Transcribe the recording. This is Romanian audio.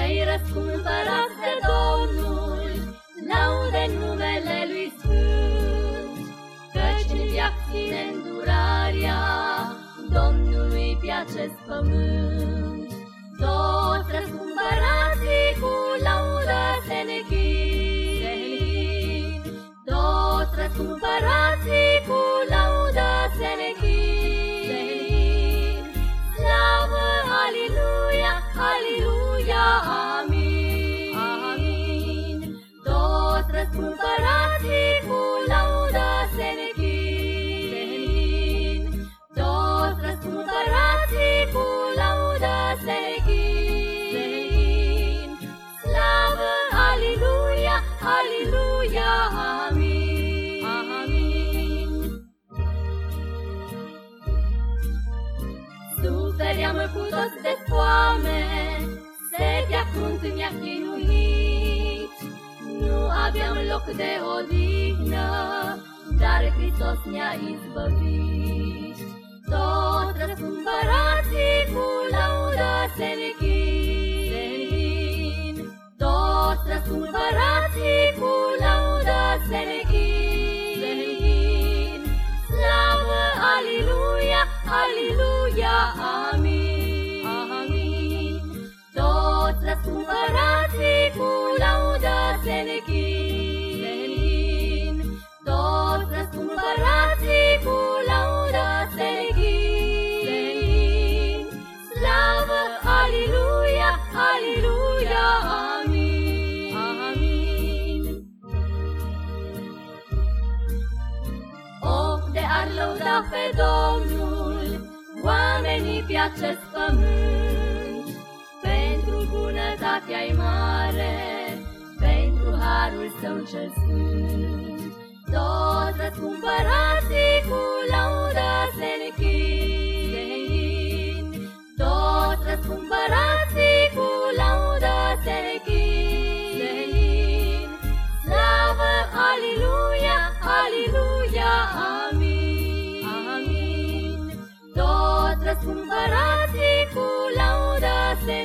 răscumpărați de Domnul, laude numele Lui Sfânt, căci în viac ține îndurarea Domnului pe acest pământ. Toți răscumpărații cu laudă se nechin, toți răscumpărații cu Sufeream cu toți de foame, setea crunt mi-a chinuit. Nu aveam loc de odihnă, dar Hristos ne-a izbăvit. Tot răscumpărații Toți răscumpărații cu laudă se nechin, toți răscumpărații cu laudă se nechin. Slavă, Aliluia, Aliluia, Amin. Amin. Oh, de ar lăuda pe Domnul, oamenii pe acest pământ, pentru bunătatea-i mare, harul său cel sfânt. Toți răscumpărații cu laudă se nechin, toți răscumpărații cu laudă se nechin. Slavă, Aliluia, Aliluia, Amin. Amin. Toți răscumpărații cu laudă se